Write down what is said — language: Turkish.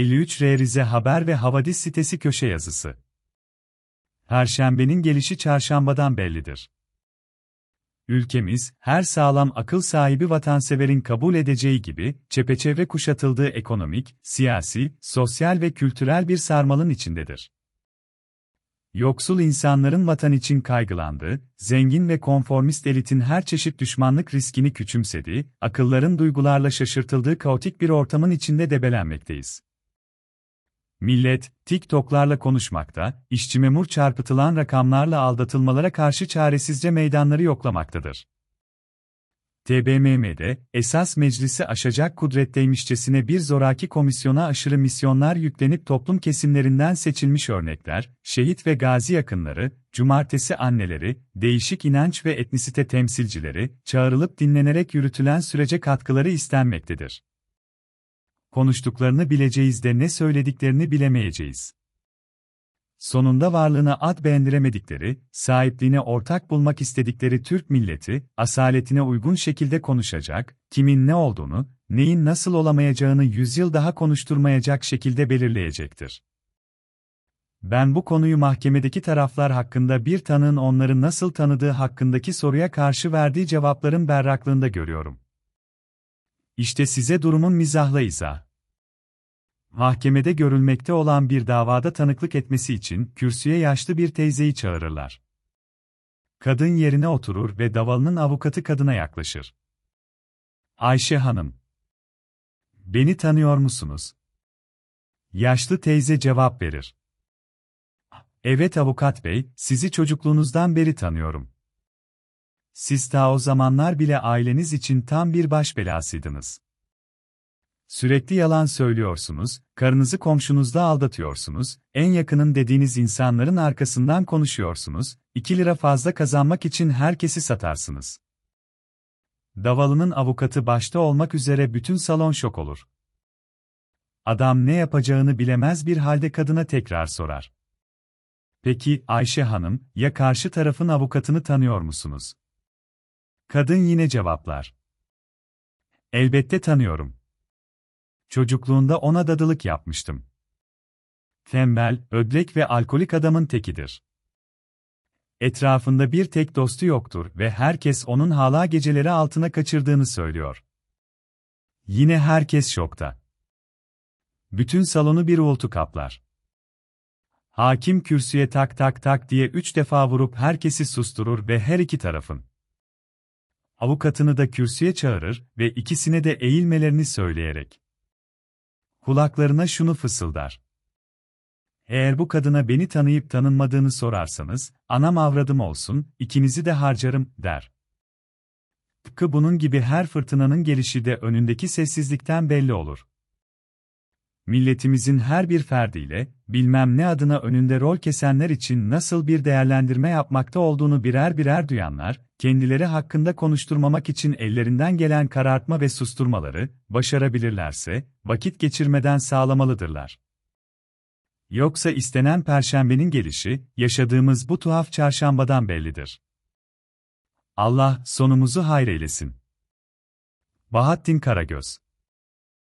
53R Rize Haber ve Havadis sitesi köşe yazısı. Perşembenin gelişi çarşambadan bellidir. Ülkemiz, her sağlam akıl sahibi vatanseverin kabul edeceği gibi, çepeçevre kuşatıldığı ekonomik, siyasi, sosyal ve kültürel bir sarmalın içindedir. Yoksul insanların vatan için kaygılandığı, zengin ve konformist elitin her çeşit düşmanlık riskini küçümsediği, akılların duygularla şaşırtıldığı kaotik bir ortamın içinde debelenmekteyiz. Millet, TikTok'larla konuşmakta, işçi memur çarpıtılan rakamlarla aldatılmalara karşı çaresizce meydanları yoklamaktadır. TBMM'de, esas meclisi aşacak kudretteymişçesine bir zoraki komisyona aşırı misyonlar yüklenip toplum kesimlerinden seçilmiş örnekler, şehit ve gazi yakınları, cumartesi anneleri, değişik inanç ve etnisite temsilcileri, çağrılıp dinlenerek yürütülen sürece katkıları istenmektedir. Konuştuklarını bileceğiz de ne söylediklerini bilemeyeceğiz. Sonunda varlığına ad beğendiremedikleri, sahipliğine ortak bulmak istedikleri Türk milleti, asaletine uygun şekilde konuşacak, kimin ne olduğunu, neyin nasıl olamayacağını yüzyıl daha konuşturmayacak şekilde belirleyecektir. Ben bu konuyu mahkemedeki taraflar hakkında bir tanığın onları nasıl tanıdığı hakkındaki soruya karşı verdiği cevapların berraklığında görüyorum. İşte size durumun mizahla izah. Mahkemede görülmekte olan bir davada tanıklık etmesi için kürsüye yaşlı bir teyzeyi çağırırlar. Kadın yerine oturur ve davalının avukatı kadına yaklaşır. Ayşe Hanım. Beni tanıyor musunuz? Yaşlı teyze cevap verir. Evet avukat bey, sizi çocukluğunuzdan beri tanıyorum. Siz ta o zamanlar bile aileniz için tam bir baş belasıydınız. Sürekli yalan söylüyorsunuz, karınızı komşunuzda aldatıyorsunuz, en yakının dediğiniz insanların arkasından konuşuyorsunuz, 2 lira fazla kazanmak için herkesi satarsınız. Davalı'nın avukatı başta olmak üzere bütün salon şok olur. Adam ne yapacağını bilemez bir halde kadına tekrar sorar. Peki Ayşe Hanım, ya karşı tarafın avukatını tanıyor musunuz? Kadın yine cevaplar. Elbette tanıyorum. Çocukluğunda ona dadılık yapmıştım. Tembel, ödlek ve alkolik adamın tekidir. Etrafında bir tek dostu yoktur ve herkes onun hala geceleri altına kaçırdığını söylüyor. Yine herkes şokta. Bütün salonu bir uğultu kaplar. Hakim kürsüye tak tak tak diye üç defa vurup herkesi susturur ve her iki tarafın avukatını da kürsüye çağırır ve ikisine de eğilmelerini söyleyerek kulaklarına şunu fısıldar. Eğer bu kadına beni tanıyıp tanınmadığını sorarsanız, anam avradım olsun, ikinizi de harcarım, der. Tıpkı bunun gibi her fırtınanın gelişi de önündeki sessizlikten belli olur milletimizin her bir ferdiyle, bilmem ne adına önünde rol kesenler için nasıl bir değerlendirme yapmakta olduğunu birer birer duyanlar, kendileri hakkında konuşturmamak için ellerinden gelen karartma ve susturmaları, başarabilirlerse, vakit geçirmeden sağlamalıdırlar. Yoksa istenen perşembenin gelişi, yaşadığımız bu tuhaf çarşambadan bellidir. Allah, sonumuzu hayreylesin. Bahattin Karagöz